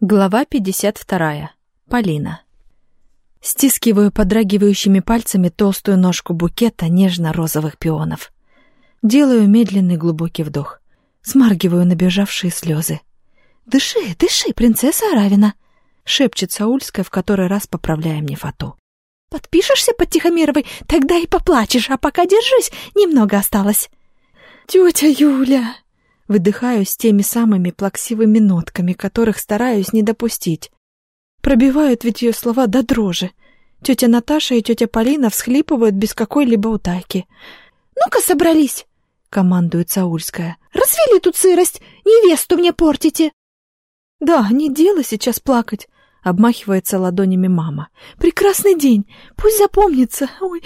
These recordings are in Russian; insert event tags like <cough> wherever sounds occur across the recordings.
Глава 52. Полина. Стискиваю подрагивающими пальцами толстую ножку букета нежно-розовых пионов. Делаю медленный глубокий вдох. Смаргиваю набежавшие слезы. «Дыши, дыши, принцесса Аравина!» — шепчет Саульская, в который раз поправляя мне фату. «Подпишешься под Тихомировой, тогда и поплачешь, а пока держись, немного осталось». «Тетя Юля!» Выдыхаю с теми самыми плаксивыми нотками, которых стараюсь не допустить. Пробивают ведь ее слова до дрожи. Тетя Наташа и тетя Полина всхлипывают без какой-либо утайки. «Ну-ка, собрались!» — командует Саульская. «Развели тут сырость! Невесту мне портите!» «Да, не дело сейчас плакать!» — обмахивается ладонями мама. «Прекрасный день! Пусть запомнится! Ой,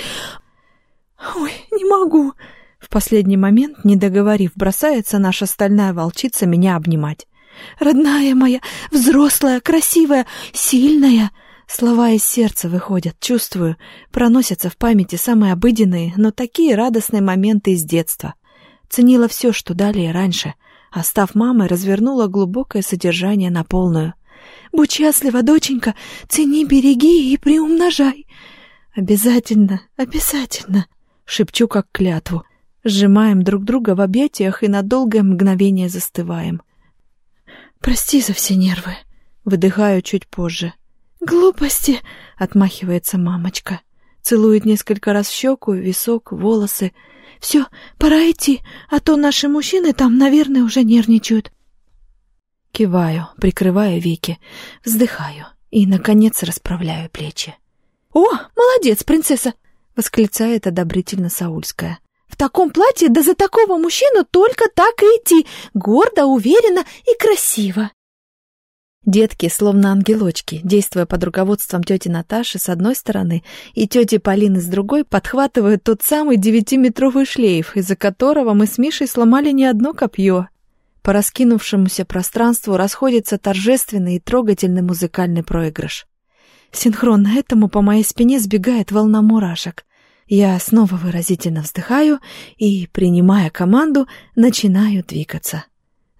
ой, не могу!» В последний момент, не договорив, бросается наша стальная волчица меня обнимать. «Родная моя, взрослая, красивая, сильная!» Слова из сердца выходят, чувствую, проносятся в памяти самые обыденные, но такие радостные моменты из детства. Ценила все, что далее раньше, а став мамой, развернула глубокое содержание на полную. «Будь счастлива, доченька, цени, береги и приумножай!» «Обязательно, обязательно!» — шепчу как клятву. Сжимаем друг друга в объятиях и на долгое мгновение застываем. «Прости за все нервы», — выдыхаю чуть позже. «Глупости!» — отмахивается мамочка. Целует несколько раз в щеку, висок, волосы. «Все, пора идти, а то наши мужчины там, наверное, уже нервничают». Киваю, прикрывая веки, вздыхаю и, наконец, расправляю плечи. «О, молодец, принцесса!» — восклицает одобрительно Саульская. В таком платье да за такого мужчину только так и идти, гордо, уверенно и красиво. Детки, словно ангелочки, действуя под руководством тети Наташи с одной стороны и тети Полины с другой, подхватывают тот самый девятиметровый шлейф, из-за которого мы с Мишей сломали не одно копье. По раскинувшемуся пространству расходится торжественный и трогательный музыкальный проигрыш. Синхронно этому по моей спине сбегает волна мурашек. Я снова выразительно вздыхаю и, принимая команду, начинаю двигаться.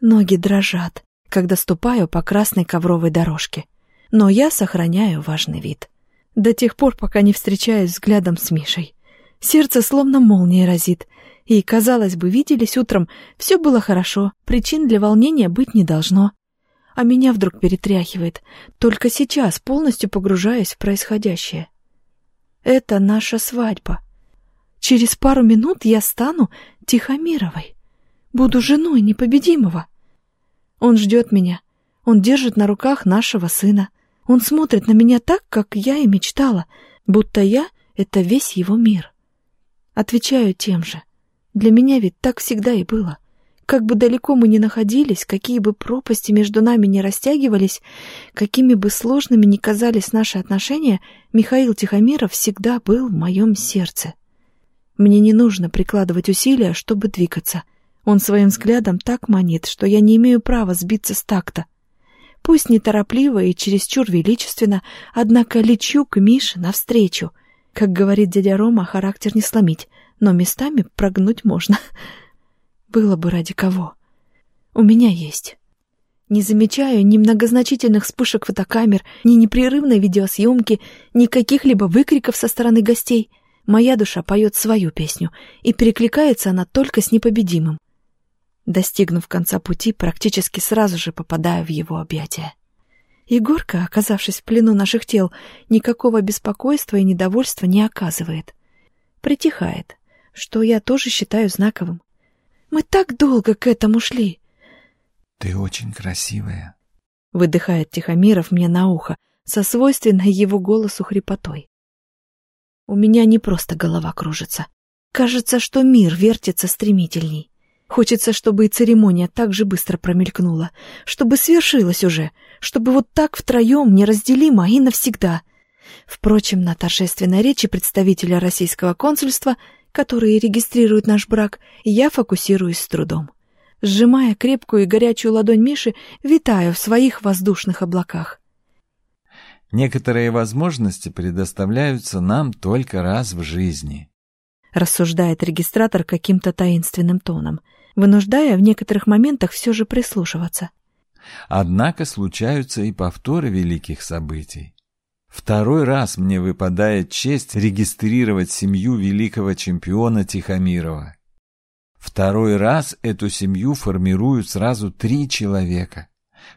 Ноги дрожат, когда ступаю по красной ковровой дорожке. Но я сохраняю важный вид. До тех пор, пока не встречаюсь взглядом с Мишей. Сердце словно молнией разит. И, казалось бы, виделись утром, все было хорошо, причин для волнения быть не должно. А меня вдруг перетряхивает, только сейчас полностью погружаясь в происходящее. Это наша свадьба. Через пару минут я стану Тихомировой. Буду женой непобедимого. Он ждет меня. Он держит на руках нашего сына. Он смотрит на меня так, как я и мечтала, будто я — это весь его мир. Отвечаю тем же. Для меня ведь так всегда и было. Как бы далеко мы ни находились, какие бы пропасти между нами не растягивались, какими бы сложными ни казались наши отношения, Михаил Тихомиров всегда был в моем сердце. Мне не нужно прикладывать усилия, чтобы двигаться. Он своим взглядом так манит, что я не имею права сбиться с такта. Пусть неторопливо и чересчур величественно, однако лечу к Мише навстречу. Как говорит дядя Рома, характер не сломить, но местами прогнуть можно. Было бы ради кого. У меня есть. Не замечаю ни многозначительных вспышек фотокамер, ни непрерывной видеосъемки, ни каких-либо выкриков со стороны гостей. Моя душа поет свою песню, и перекликается она только с непобедимым. Достигнув конца пути, практически сразу же попадаю в его объятия. Егорка, оказавшись в плену наших тел, никакого беспокойства и недовольства не оказывает. Притихает, что я тоже считаю знаковым. Мы так долго к этому шли. Ты очень красивая, выдыхает Тихомиров мне на ухо со свойственной его голосу хрипотой. У меня не просто голова кружится. Кажется, что мир вертится стремительней. Хочется, чтобы и церемония так же быстро промелькнула, чтобы свершилась уже, чтобы вот так втроем неразделимо и навсегда. Впрочем, на торжественной речи представителя российского консульства которые регистрируют наш брак, я фокусируюсь с трудом. Сжимая крепкую и горячую ладонь Миши, витаю в своих воздушных облаках. Некоторые возможности предоставляются нам только раз в жизни, рассуждает регистратор каким-то таинственным тоном, вынуждая в некоторых моментах все же прислушиваться. Однако случаются и повторы великих событий. Второй раз мне выпадает честь регистрировать семью великого чемпиона Тихомирова. Второй раз эту семью формируют сразу три человека,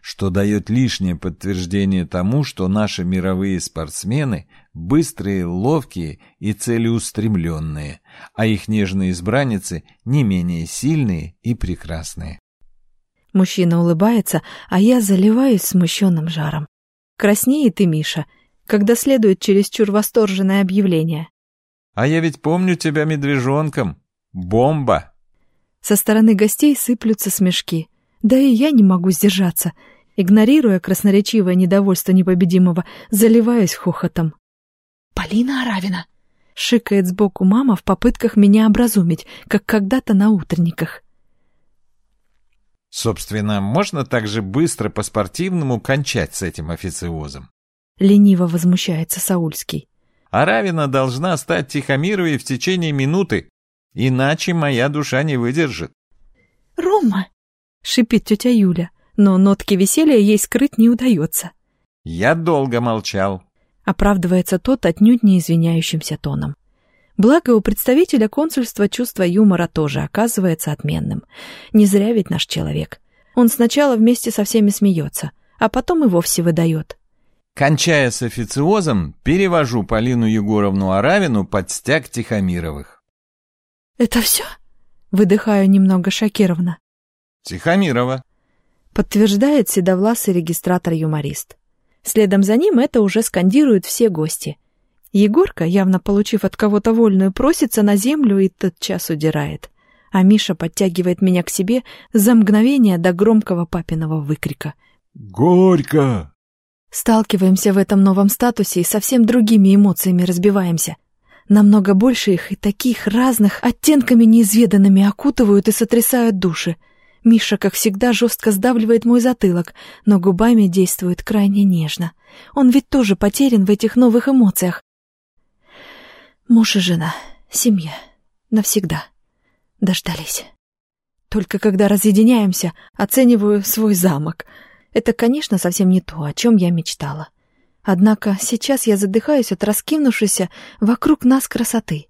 что дает лишнее подтверждение тому, что наши мировые спортсмены быстрые, ловкие и целеустремленные, а их нежные избранницы не менее сильные и прекрасные. Мужчина улыбается, а я заливаюсь смущенным жаром. Краснеет и Миша, когда следует чересчур восторженное объявление. «А я ведь помню тебя медвежонком. Бомба!» Со стороны гостей сыплются смешки. Да и я не могу сдержаться. Игнорируя красноречивое недовольство непобедимого, заливаюсь хохотом. «Полина Аравина!» — шикает сбоку мама в попытках меня образумить, как когда-то на утренниках. Собственно, можно так же быстро по-спортивному кончать с этим официозом. Лениво возмущается Саульский. Аравина должна стать Тихомировой в течение минуты, Иначе моя душа не выдержит. «Рома!» — шипит тетя Юля, но нотки веселья ей скрыть не удается. «Я долго молчал», — оправдывается тот отнюдь не извиняющимся тоном. Благо, у представителя консульства чувство юмора тоже оказывается отменным. Не зря ведь наш человек. Он сначала вместе со всеми смеется, а потом и вовсе выдает. Кончая с официозом, перевожу Полину Егоровну Аравину под стяг Тихомировых. «Это все?» Выдыхаю немного шокированно. «Тихомирова», — подтверждает седовласый регистратор-юморист. Следом за ним это уже скандируют все гости. Егорка, явно получив от кого-то вольную, просится на землю и тотчас удирает. А Миша подтягивает меня к себе за мгновение до громкого папиного выкрика. «Горько!» Сталкиваемся в этом новом статусе и совсем другими эмоциями разбиваемся намного больше их и таких разных оттенками неизведанными окутывают и сотрясают души. Миша, как всегда, жестко сдавливает мой затылок, но губами действует крайне нежно. Он ведь тоже потерян в этих новых эмоциях. Муж и жена, семья, навсегда. Дождались. Только когда разъединяемся, оцениваю свой замок. Это, конечно, совсем не то, о чем я мечтала. Однако сейчас я задыхаюсь от раскинувшейся вокруг нас красоты.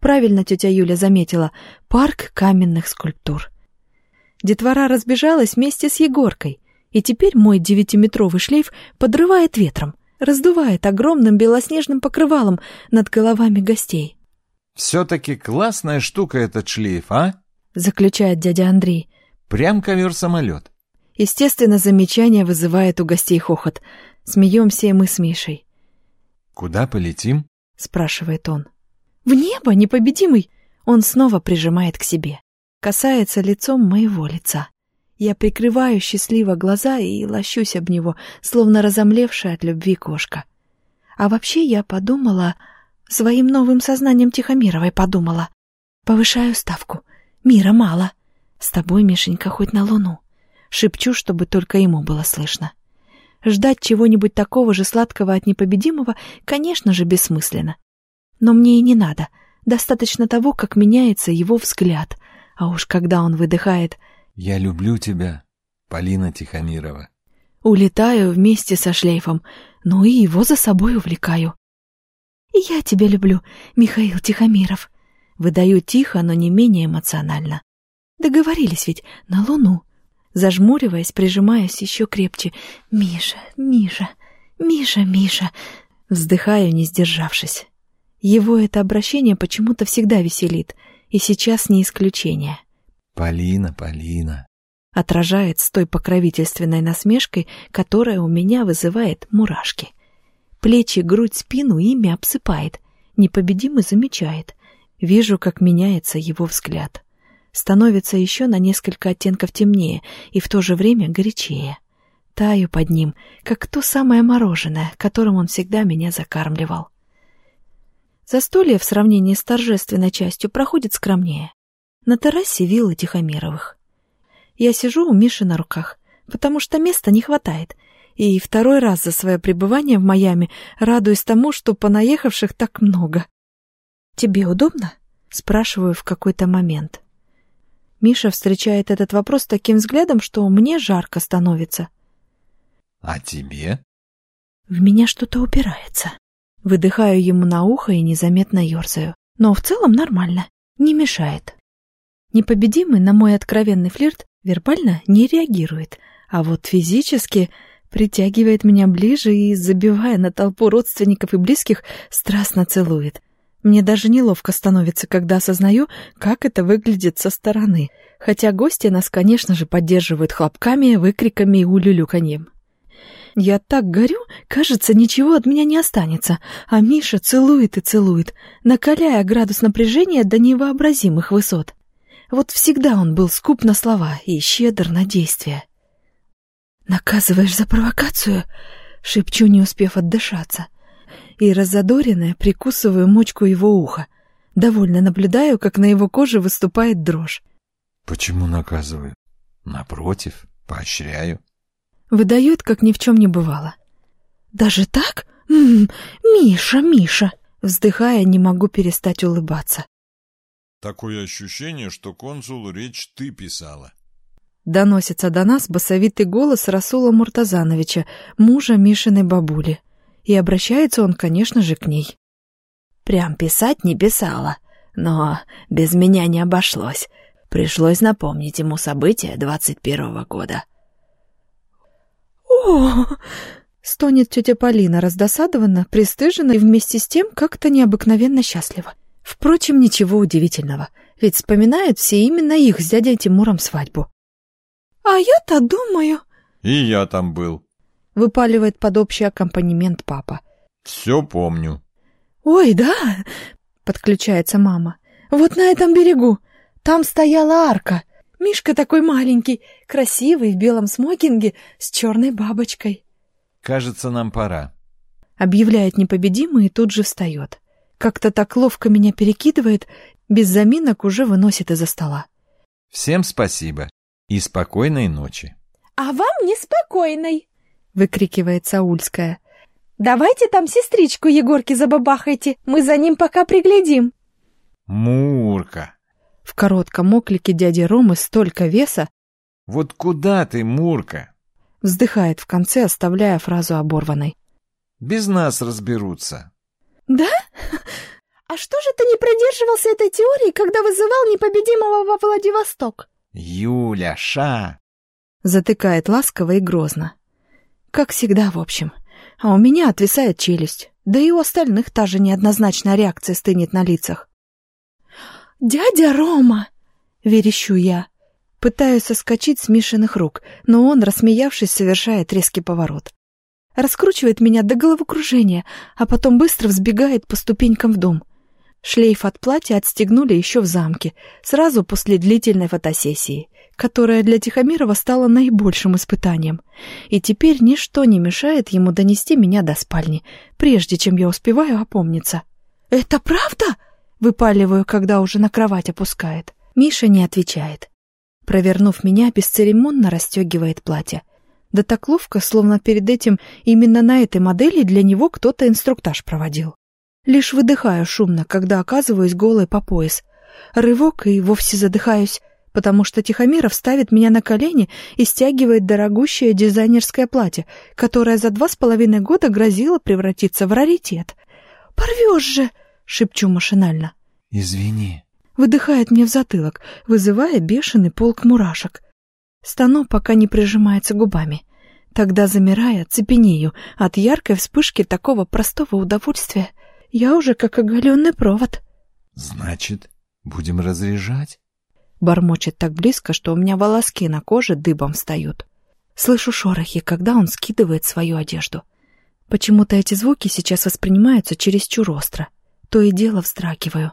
Правильно тетя Юля заметила — парк каменных скульптур. Детвора разбежалась вместе с Егоркой, и теперь мой девятиметровый шлейф подрывает ветром, раздувает огромным белоснежным покрывалом над головами гостей. «Все-таки классная штука этот шлейф, а?» — заключает дядя Андрей. «Прям ковер-самолет». Естественно, замечание вызывает у гостей хохот. Смеемся и мы с Мишей. «Куда полетим?» — спрашивает он. «В небо, непобедимый!» Он снова прижимает к себе. Касается лицом моего лица. Я прикрываю счастливо глаза и лощусь об него, словно разомлевшая от любви кошка. А вообще я подумала, своим новым сознанием Тихомировой подумала. Повышаю ставку. Мира мало. С тобой, Мишенька, хоть на луну. Шепчу, чтобы только ему было слышно. Ждать чего-нибудь такого же сладкого от непобедимого, конечно же, бессмысленно. Но мне и не надо. Достаточно того, как меняется его взгляд. А уж когда он выдыхает «Я люблю тебя, Полина Тихомирова». Улетаю вместе со шлейфом, ну и его за собой увлекаю. «И я тебя люблю, Михаил Тихомиров». Выдаю тихо, но не менее эмоционально. Договорились ведь на Луну. Зажмуриваясь, прижимаясь еще крепче. «Миша, Миша, Миша, Миша!» Вздыхаю, не сдержавшись. Его это обращение почему-то всегда веселит, и сейчас не исключение. «Полина, Полина!» Отражает с той покровительственной насмешкой, которая у меня вызывает мурашки. Плечи, грудь, спину ими обсыпает. Непобедимый замечает. Вижу, как меняется его взгляд становится еще на несколько оттенков темнее и в то же время горячее. Таю под ним, как то самое мороженое, которым он всегда меня закармливал. Застолье в сравнении с торжественной частью проходит скромнее. На террасе виллы Тихомировых. Я сижу у Миши на руках, потому что места не хватает, и второй раз за свое пребывание в Майами радуюсь тому, что понаехавших так много. «Тебе удобно?» — спрашиваю в какой-то момент. Миша встречает этот вопрос таким взглядом, что мне жарко становится. А тебе? В меня что-то упирается. Выдыхаю ему на ухо и незаметно ерзаю. Но в целом нормально, не мешает. Непобедимый на мой откровенный флирт вербально не реагирует, а вот физически притягивает меня ближе и, забивая на толпу родственников и близких, страстно целует. Мне даже неловко становится, когда осознаю, как это выглядит со стороны, хотя гости нас, конечно же, поддерживают хлопками, выкриками и улюлюканьем. Я так горю, кажется, ничего от меня не останется, а Миша целует и целует, накаляя градус напряжения до невообразимых высот. Вот всегда он был скуп на слова и щедр на действия. «Наказываешь за провокацию?» — шепчу, не успев отдышаться. И разодоренная прикусываю мочку его уха. Довольно наблюдаю, как на его коже выступает дрожь. «Почему наказываю? Напротив, поощряю». Выдает, как ни в чем не бывало. «Даже так? М -м, Миша, Миша!» Вздыхая, не могу перестать улыбаться. «Такое ощущение, что консулу речь ты писала». Доносится до нас басовитый голос Расула Муртазановича, мужа Мишиной бабули. И обращается он, конечно же, к ней. «Прям писать не писала, но без меня не обошлось. Пришлось напомнить ему события двадцать первого года». «О!» — стонет тетя Полина, раздосадованно, пристыжена и вместе с тем как-то необыкновенно счастлива. Впрочем, ничего удивительного, ведь вспоминают все именно их с дядей Тимуром свадьбу. «А я-то думаю...» «И я там был», — выпаливает под общий аккомпанемент папа. «Все помню». «Ой, да!» — подключается мама. «Вот на этом берегу. Там стояла арка. Мишка такой маленький, красивый, в белом смокинге, с черной бабочкой. «Кажется, нам пора», — объявляет непобедимый и тут же встает. Как-то так ловко меня перекидывает, без заминок уже выносит из-за стола. «Всем спасибо и спокойной ночи». «А вам неспокойной», — выкрикивает Саульская. «Давайте там сестричку Егорки забабахайте, мы за ним пока приглядим». «Мурка, в коротком оклике дяди Ромы столько веса. «Вот куда ты, Мурка?» Вздыхает в конце, оставляя фразу оборванной. «Без нас разберутся». «Да? <laughs> А что же ты не придерживался этой теории, когда вызывал непобедимого во Владивосток?» «Юля, ша!» Затыкает ласково и грозно. Как всегда, в общем. А у меня отвисает челюсть. Да и у остальных та же неоднозначная реакция стынет на лицах. «Дядя Рома!» — верещу я. Пытаюсь соскочить с Мишиных рук, но он, рассмеявшись, совершает резкий поворот. Раскручивает меня до головокружения, а потом быстро взбегает по ступенькам в дом. Шлейф от платья отстегнули еще в замке, сразу после длительной фотосессии, которая для Тихомирова стала наибольшим испытанием. И теперь ничто не мешает ему донести меня до спальни, прежде чем я успеваю опомниться. «Это правда?» Выпаливаю, когда уже на кровать опускает. Миша не отвечает. Провернув меня, бесцеремонно расстегивает платье. Да так ловко, словно перед этим именно на этой модели для него кто-то инструктаж проводил. Лишь выдыхаю шумно, когда оказываюсь голой по пояс. Рывок и вовсе задыхаюсь, потому что Тихомиров ставит меня на колени и стягивает дорогущее дизайнерское платье, которое за два с половиной года грозило превратиться в раритет. «Порвешь же!» — шепчу машинально. «Извини». Выдыхает мне в затылок, вызывая бешеный полк мурашек. Стану, пока не прижимается губами. Тогда, замирая, цепенею от яркой вспышки такого простого удовольствия. Я уже как оголенный провод. «Значит, будем разряжать?» Бормочет так близко, что у меня волоски на коже дыбом встают. Слышу шорохи, когда он скидывает свою одежду. Почему-то эти звуки сейчас воспринимаются чересчур остро то и дело вздрагиваю.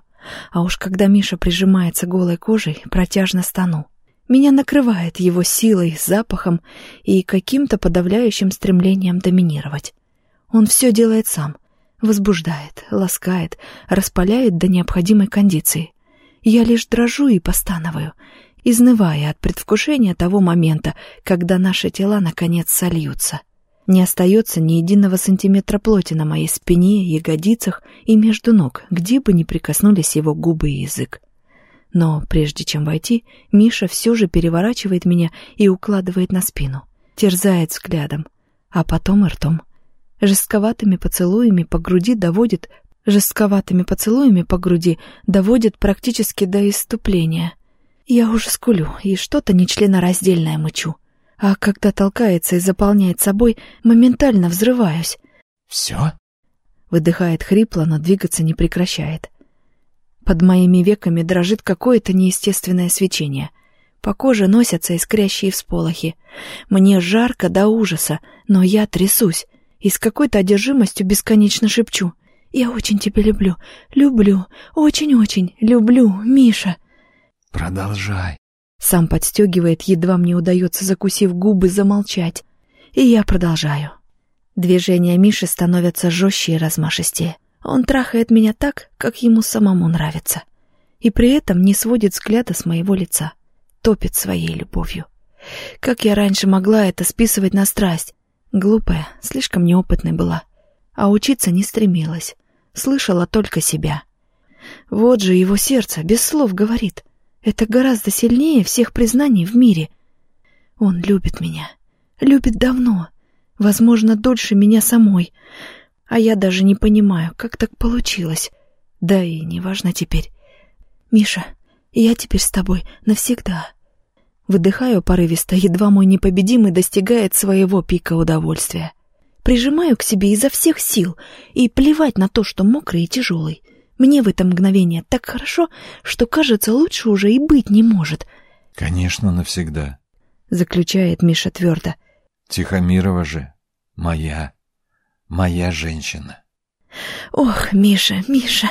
А уж когда Миша прижимается голой кожей, протяжно стану. Меня накрывает его силой, запахом и каким-то подавляющим стремлением доминировать. Он все делает сам. Возбуждает, ласкает, распаляет до необходимой кондиции. Я лишь дрожу и постановаю, изнывая от предвкушения того момента, когда наши тела наконец сольются. Не остается ни единого сантиметра плоти на моей спине, ягодицах и между ног, где бы ни прикоснулись его губы и язык. Но прежде чем войти, Миша все же переворачивает меня и укладывает на спину. Терзает взглядом. а потом и ртом. Жестковатыми поцелуями по груди доводит жестковатыми поцелуями по груди доводит практически до иступления. Я уже скулю и что-то нечленораздельное мычу. А когда толкается и заполняет собой, моментально взрываюсь. «Все?» Выдыхает хрипло, но двигаться не прекращает. Под моими веками дрожит какое-то неестественное свечение. По коже носятся искрящие всполохи. Мне жарко до ужаса, но я трясусь и с какой-то одержимостью бесконечно шепчу. «Я очень тебя люблю, люблю, очень-очень люблю, Миша!» «Продолжай!» Сам подстегивает, едва мне удается, закусив губы, замолчать. И я продолжаю. Движения Миши становятся жестче и размашистее. Он трахает меня так, как ему самому нравится. И при этом не сводит взгляда с моего лица. Топит своей любовью. Как я раньше могла это списывать на страсть? Глупая, слишком неопытной была. А учиться не стремилась. Слышала только себя. Вот же его сердце без слов говорит. Это гораздо сильнее всех признаний в мире. Он любит меня. Любит давно. Возможно, дольше меня самой. А я даже не понимаю, как так получилось. Да и неважно теперь. Миша, я теперь с тобой навсегда. Выдыхаю порывисто, едва мой непобедимый достигает своего пика удовольствия. Прижимаю к себе изо всех сил и плевать на то, что мокрый и тяжелый. Мне в это мгновение так хорошо, что, кажется, лучше уже и быть не может. «Конечно, навсегда», — заключает Миша твердо. «Тихомирова же моя, моя женщина». «Ох, Миша, Миша!»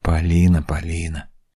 «Полина, Полина!»